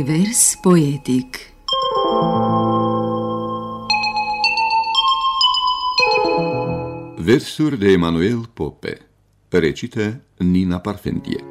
Univers poetic. Versuri de Emanuel Pope. Recită Nina Parfentie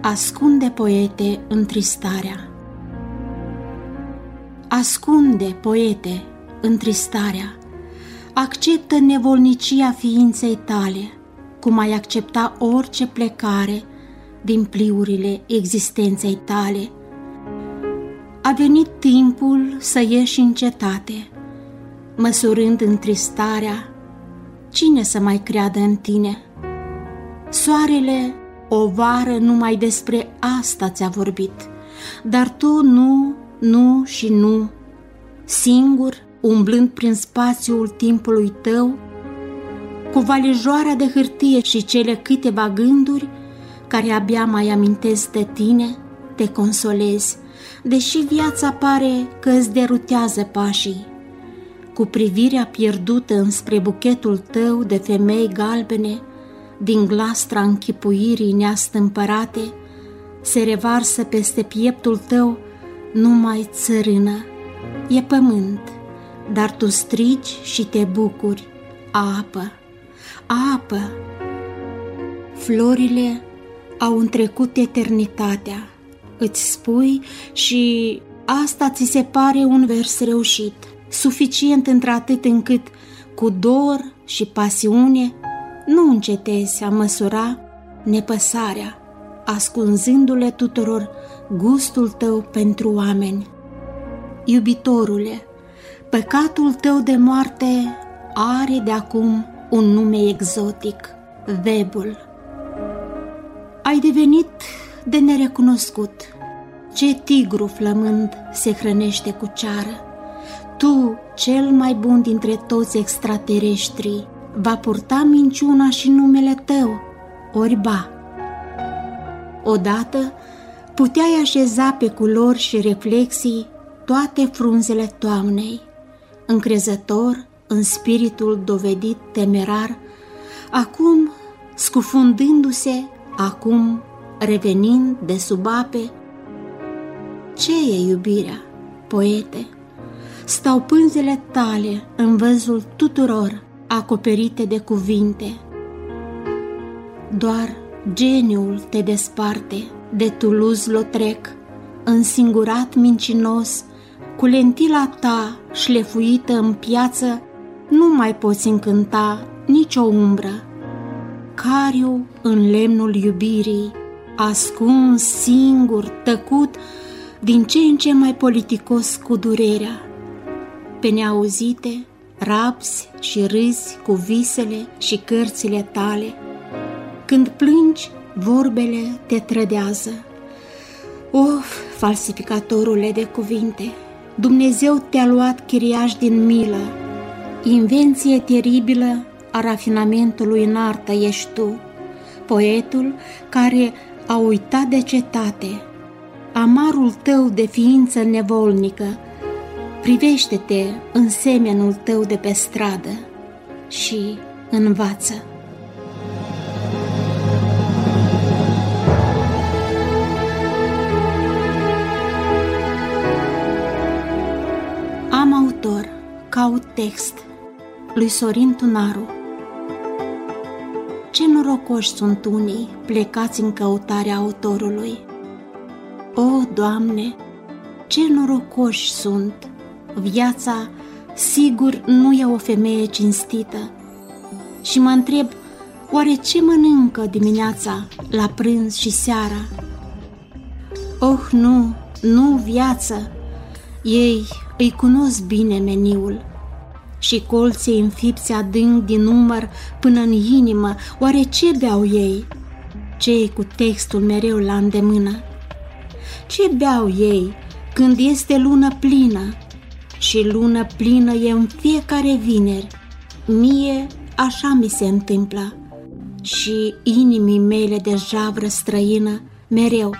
Ascunde poete întristarea. Ascunde poete întristarea. Acceptă nevolnicia ființei tale cum ai accepta orice plecare din pliurile existenței tale. A venit timpul să ieși în cetate, măsurând întristarea, cine să mai creadă în tine? Soarele o vară numai despre asta ți-a vorbit, dar tu nu, nu și nu, singur, umblând prin spațiul timpului tău, cu valijoara de hârtie și cele câteva gânduri care abia mai amintesc de tine, te consolezi, deși viața pare că îți derutează pașii. Cu privirea pierdută înspre buchetul tău de femei galbene, din glastra închipuirii neastâmpărate, se revarsă peste pieptul tău numai țărână. E pământ, dar tu strigi și te bucuri, apă apă. Florile au întrecut eternitatea, îți spui și asta ți se pare un vers reușit, suficient într-atât încât cu dor și pasiune nu încetezi a măsura nepăsarea, ascunzându-le tuturor gustul tău pentru oameni. Iubitorule, păcatul tău de moarte are de acum un nume exotic, Webul. Ai devenit de nerecunoscut. Ce tigru flămând se hrănește cu ceară? Tu, cel mai bun dintre toți extraterestrii, va purta minciuna și numele tău, orba. Odată puteai așeza pe culori și reflexii toate frunzele toamnei, încrezător în spiritul dovedit temerar, acum scufundându-se, acum revenind de sub ape. Ce e iubirea, poete? Stau pânzele tale în văzul tuturor acoperite de cuvinte. Doar geniul te desparte de Toulouse-Lautrec, însingurat mincinos, cu lentila ta șlefuită în piață nu mai poți încânta nicio umbră. Cariu în lemnul iubirii, ascuns, singur, tăcut, din ce în ce mai politicos cu durerea. Pe neauzite, rapsi și râzi cu visele și cărțile tale. Când plângi, vorbele te trădează. Of, falsificatorule de cuvinte, Dumnezeu te-a luat chiriaș din milă, Invenție teribilă a rafinamentului în artă ești tu, poetul care a uitat de cetate, amarul tău de ființă nevolnică, privește-te în semenul tău de pe stradă și învață. Am autor, caut text – lui Sorin Tunaru Ce norocoși sunt unii plecați în căutarea autorului! O, Doamne, ce norocoși sunt! Viața, sigur, nu e o femeie cinstită. Și mă întreb, oare ce mănâncă dimineața, la prânz și seara? Oh, nu, nu viață! Ei îi cunosc bine meniul și colții înfipți adânc din număr până în inimă, oare ce beau ei? Cei cu textul mereu la îndemână? Ce beau ei când este lună plină? Și lună plină e în fiecare vineri. Mie așa mi se întâmplă. Și inimii mele de javră străină mereu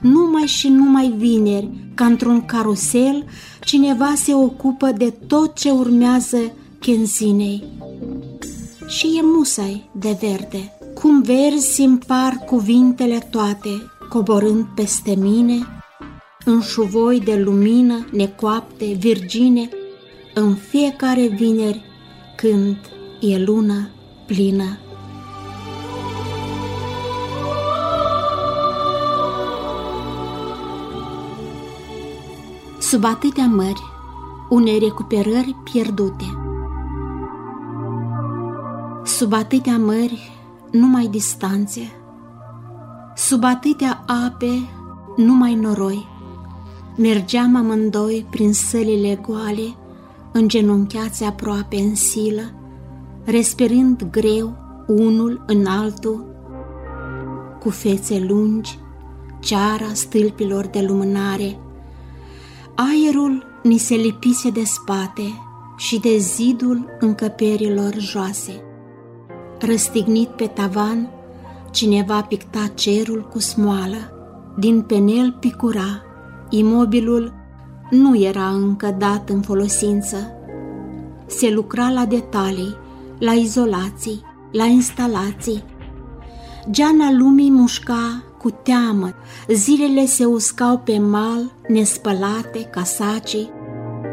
numai și numai vineri, ca într-un carusel, cineva se ocupă de tot ce urmează Kenzinei. Și e musai de verde, Cum verzi îmi par cuvintele toate, coborând peste mine, în șuvoi de lumină, necoapte, virgine, în fiecare vineri, când e lună plină. Sub atâtea mări, unei recuperări pierdute. Sub atâtea mări, numai distanțe. Sub atâtea ape, numai noroi. Mergeam amândoi prin sălile goale, îngenunchiați aproape în silă, respirând greu unul în altul, cu fețe lungi, ceara stâlpilor de lumânare. Aerul ni se lipise de spate și de zidul încăperilor joase. Răstignit pe tavan, cineva picta cerul cu smoală, din penel picura, imobilul nu era încă dat în folosință. Se lucra la detalii, la izolații, la instalații. Geana lumii mușca cu teamă, zilele se uscau pe mal, nespălate ca sacii,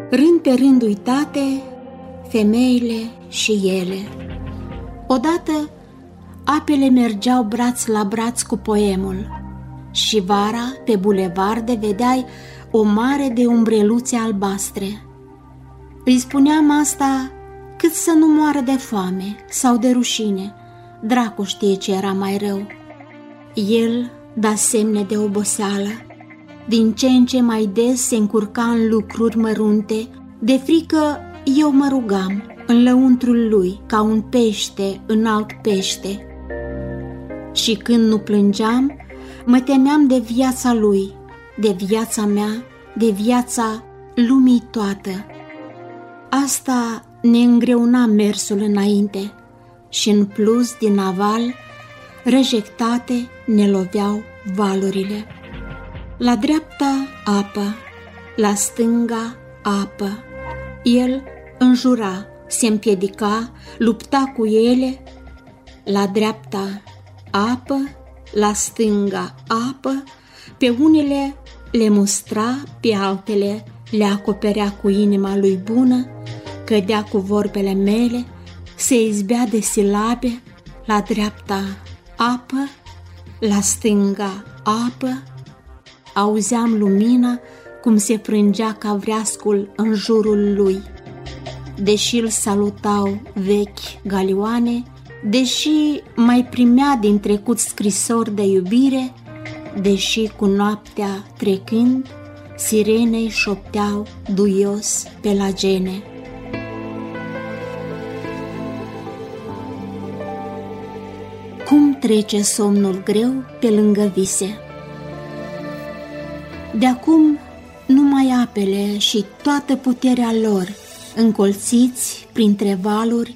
rând pe rând uitate, femeile și ele. Odată, apele mergeau braț la braț cu poemul și vara, pe bulevarde, vedeai o mare de umbreluțe albastre. Îi spuneam asta cât să nu moară de foame sau de rușine, dracu știe ce era mai rău. El da semne de oboseală, din ce în ce mai des se încurca în lucruri mărunte, de frică eu mă rugam în lăuntrul lui ca un pește în alt pește. Și când nu plângeam, mă temeam de viața lui, de viața mea, de viața lumii toată. Asta ne îngreuna mersul înainte și în plus din aval, rejectate ne loveau valurile. La dreapta apă, la stânga apă. El înjura, se împiedica, lupta cu ele. La dreapta apă, la stânga apă, pe unele le mustra, pe altele le acoperea cu inima lui bună, cădea cu vorbele mele, se izbea de silabe, la dreapta apă, la stânga apă, auzeam lumina cum se frângea ca vreascul în jurul lui. Deși îl salutau vechi galioane, deși mai primea din trecut scrisori de iubire, deși cu noaptea trecând, sirenei șopteau duios pe la gene. Trece somnul greu pe lângă vise? De acum numai apele și toată puterea lor, încolțiți printre valuri,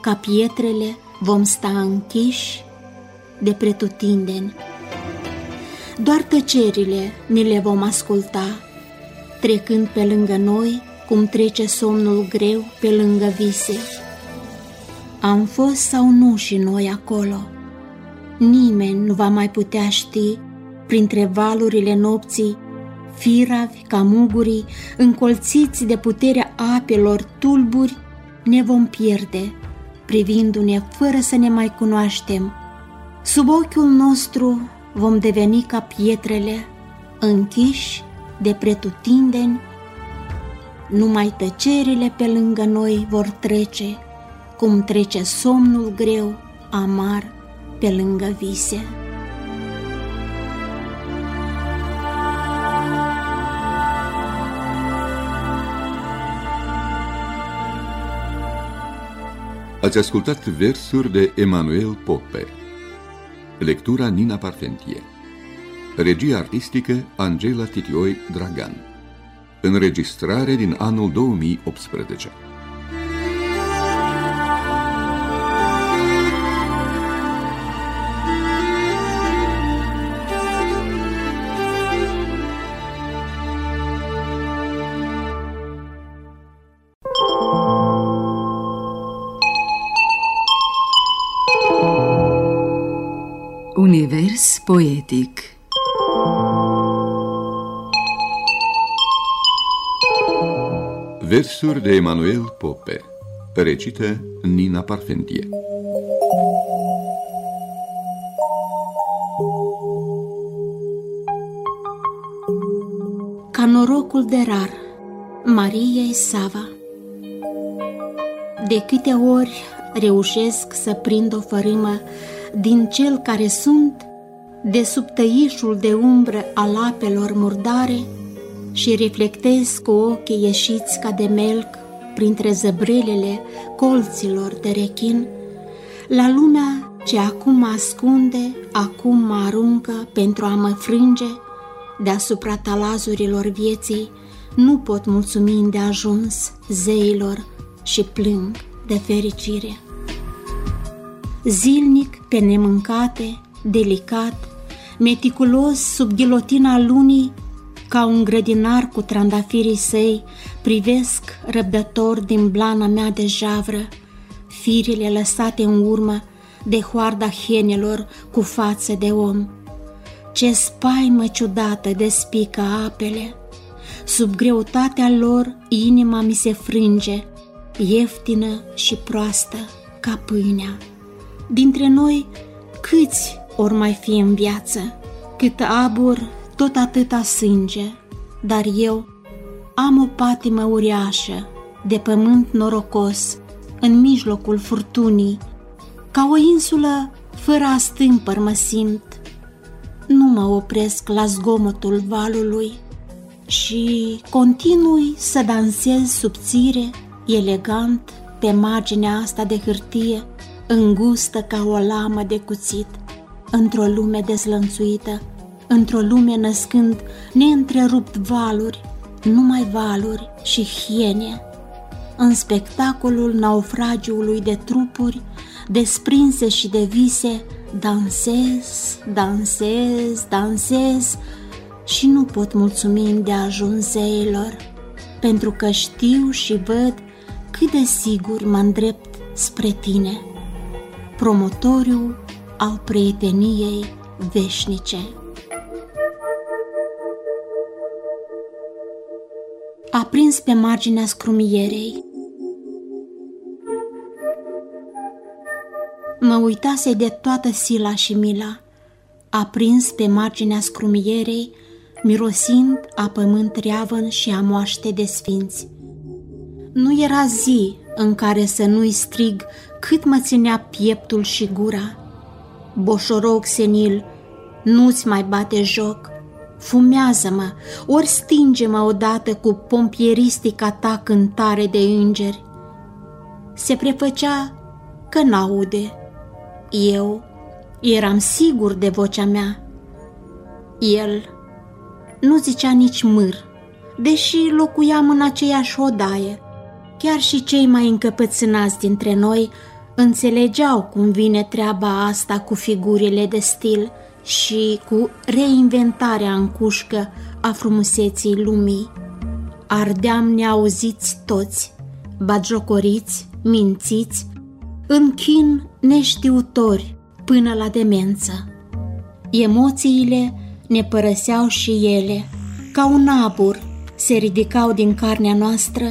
ca pietrele vom sta închiși de pretutindeni. Doar tăcerile ni le vom asculta, trecând pe lângă noi cum trece somnul greu pe lângă vise. Am fost sau nu și noi acolo? Nimeni nu va mai putea ști, printre valurile nopții, firavi ca mugurii, încolțiți de puterea apelor tulburi, ne vom pierde, privindu-ne fără să ne mai cunoaștem. Sub ochiul nostru vom deveni ca pietrele, închiși de pretutindeni, numai tăcerile pe lângă noi vor trece, cum trece somnul greu, amar, pe lângă vise. Ați ascultat versuri de Emanuel Pope. Lectura Nina Parfentie. Regia artistică Angela Titioi Dragan. Înregistrare din anul 2018. Univers poetic. Versuri de Emanuel Pope Recită Nina Parfentie. Ca norocul de rar Maria Sava. De câte ori reușesc să prind o fărâmă din cel care sunt, de sub tăișul de umbră al apelor murdare și reflectez cu ochii ieșiți ca de melc printre zăbrelele colților de rechin, la lumea ce acum mă ascunde, acum mă aruncă pentru a mă frânge, deasupra talazurilor vieții, nu pot mulțumi de ajuns zeilor și plâng de fericire. Zilnic pe nemâncate, delicat, meticulos sub ghilotina lunii, ca un grădinar cu trandafirii săi, privesc răbdător din blana mea de javră, firile lăsate în urmă de hoarda hienelor cu față de om. Ce spaimă ciudată despică apele, sub greutatea lor inima mi se frânge, ieftină și proastă ca pâinea. Dintre noi, câți ori mai fi în viață, cât abur, tot atâta sânge, dar eu am o patimă uriașă, de pământ norocos, în mijlocul furtunii, ca o insulă fără astâmpăr mă simt. Nu mă opresc la zgomotul valului și continui să dansez subțire, elegant, pe marginea asta de hârtie, îngustă ca o lamă de cuțit, într-o lume dezlănțuită, într-o lume născând neîntrerupt valuri, numai valuri și hiene, în spectacolul naufragiului de trupuri, desprinse și de vise, dansez, dansez, dansez și nu pot mulțumi de ajunzeilor, pentru că știu și văd cât de sigur mă îndrept spre tine promotoriu al prieteniei veșnice. A prins pe marginea scrumierei. Mă uitase de toată sila și mila, a prins pe marginea scrumierei, mirosind a pământ reavăn și a moaște de sfinți. Nu era zi în care să nu-i strig cât mă ținea pieptul și gura. Boșoroc senil, nu-ți mai bate joc, fumează-mă, ori stinge-mă odată cu pompieristica ta cântare de îngeri. Se prefăcea că n-aude. Eu eram sigur de vocea mea. El nu zicea nici mâr, deși locuiam în aceeași odaie. Chiar și cei mai încăpățânați dintre noi înțelegeau cum vine treaba asta cu figurile de stil și cu reinventarea în cușcă a frumuseții lumii. Ardeam neauziți toți, bagiocoriți, mințiți, în chin neștiutori până la demență. Emoțiile ne părăseau și ele, ca un abur, se ridicau din carnea noastră,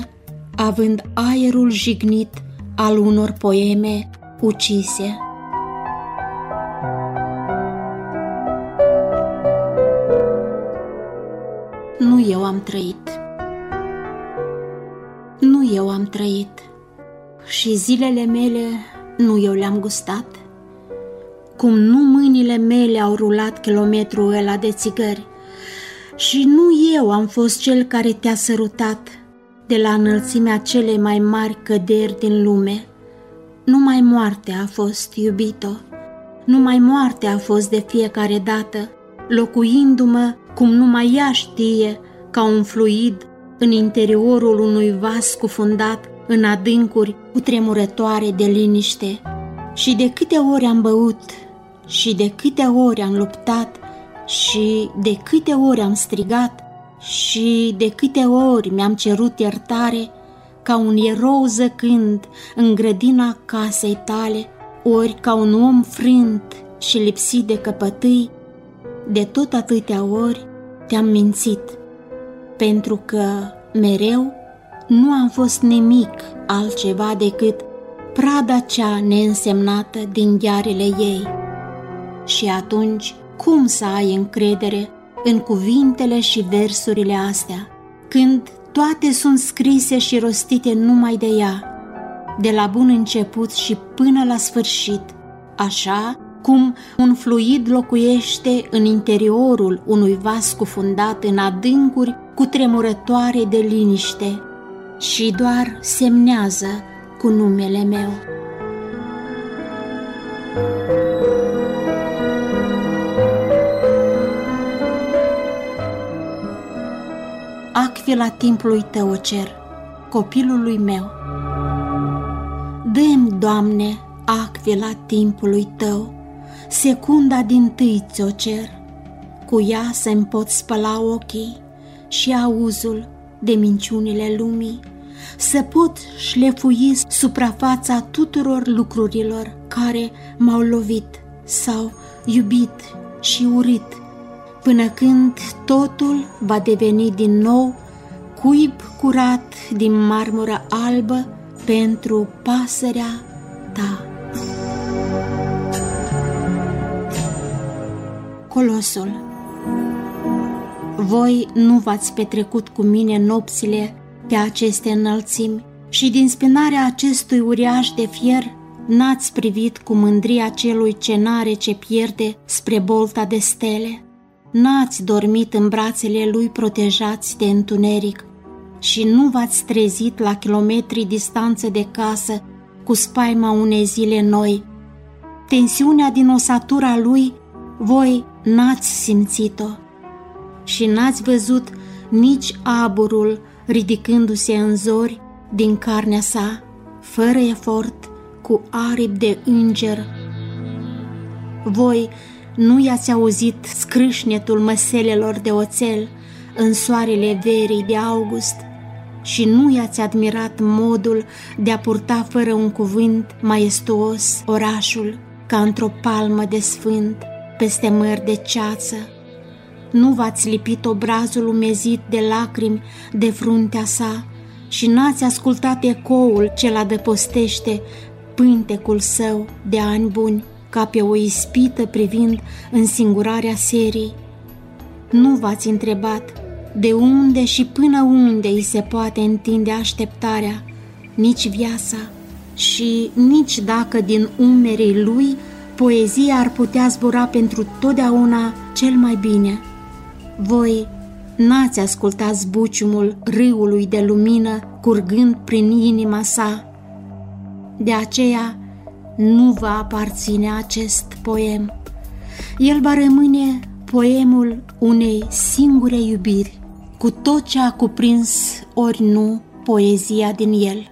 având aerul jignit al unor poeme ucise. Nu eu am trăit. Nu eu am trăit. Și zilele mele nu eu le-am gustat. Cum nu mâinile mele au rulat kilometrul ăla de țigări. Și nu eu am fost cel care te-a sărutat de la înălțimea cele mai mari căderi din lume. Numai moartea a fost iubito, numai moartea a fost de fiecare dată, locuindu-mă cum numai ea știe, ca un fluid în interiorul unui vas cufundat în adâncuri cu tremurătoare de liniște. Și de câte ori am băut, și de câte ori am luptat, și de câte ori am strigat, și de câte ori mi-am cerut iertare, ca un erou zăcând în grădina casei tale, ori ca un om frânt și lipsit de căpătâi, de tot atâtea ori te-am mințit, pentru că mereu nu am fost nimic altceva decât prada cea neînsemnată din ghearele ei. Și atunci, cum să ai încredere în cuvintele și versurile astea, când toate sunt scrise și rostite numai de ea, de la bun început și până la sfârșit, așa cum un fluid locuiește în interiorul unui vas cufundat în adâncuri cu tremurătoare de liniște și doar semnează cu numele meu. Acvila timpului tău, cer, copilului meu. Dăm, Doamne, acvila timpului tău, secunda din tâi ți-o cer, cu ea să-mi pot spăla ochii și auzul de minciunile lumii, să pot șlefui suprafața tuturor lucrurilor care m-au lovit sau iubit și urit, până când totul va deveni din nou cuib curat din marmură albă pentru pasărea ta. Colosul Voi nu v-ați petrecut cu mine nopțile pe aceste înălțimi și din spinarea acestui uriaș de fier n-ați privit cu mândria celui ce n-are ce pierde spre bolta de stele. N-ați dormit în brațele lui protejați de întuneric și nu v-ați trezit la kilometri distanță de casă cu spaima unei zile noi. Tensiunea din osatura lui voi n-ați simțit-o și n-ați văzut nici aburul ridicându-se în zori din carnea sa, fără efort, cu aripi de înger. Voi nu i-ați auzit scrâșnetul măselelor de oțel în soarele verii de august? Și nu i-ați admirat modul de a purta fără un cuvânt maestuos orașul ca într-o palmă de sfânt peste măr de ceață? Nu v-ați lipit obrazul umezit de lacrimi de fruntea sa și n-ați ascultat ecoul ce-l adăpostește pântecul său de ani buni, ca pe o ispită privind în singurarea serii. Nu v-ați întrebat de unde și până unde îi se poate întinde așteptarea, nici viața și nici dacă din umerii lui poezia ar putea zbura pentru totdeauna cel mai bine – voi n-ați ascultat zbuciumul râului de lumină curgând prin inima sa. De aceea nu va aparține acest poem. El va rămâne poemul unei singure iubiri, cu tot ce a cuprins ori nu poezia din el.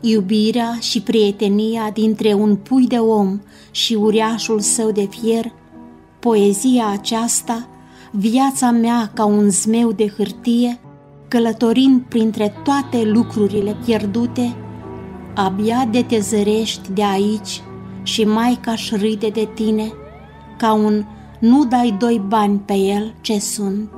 Iubirea și prietenia dintre un pui de om și uriașul său de fier, poezia aceasta viața mea ca un zmeu de hârtie, călătorind printre toate lucrurile pierdute, abia de te zărești de aici și mai ca râde de tine, ca un nu dai doi bani pe el ce sunt.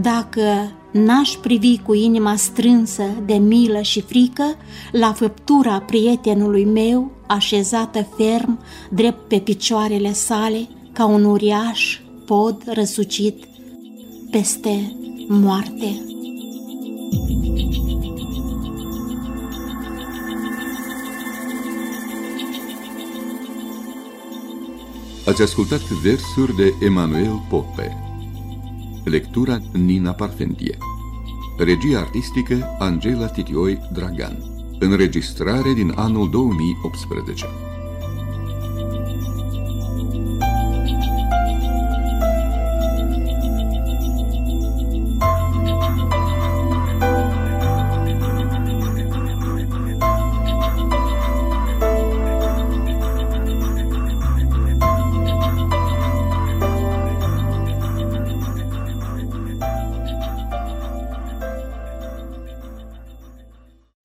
Dacă n-aș privi cu inima strânsă de milă și frică la făptura prietenului meu, așezată ferm, drept pe picioarele sale, ca un uriaș pod răsucit peste moarte. Ați ascultat versuri de Emanuel Pope. Lectura Nina Parfentie Regia artistică Angela Titioi Dragan. Înregistrare din anul 2018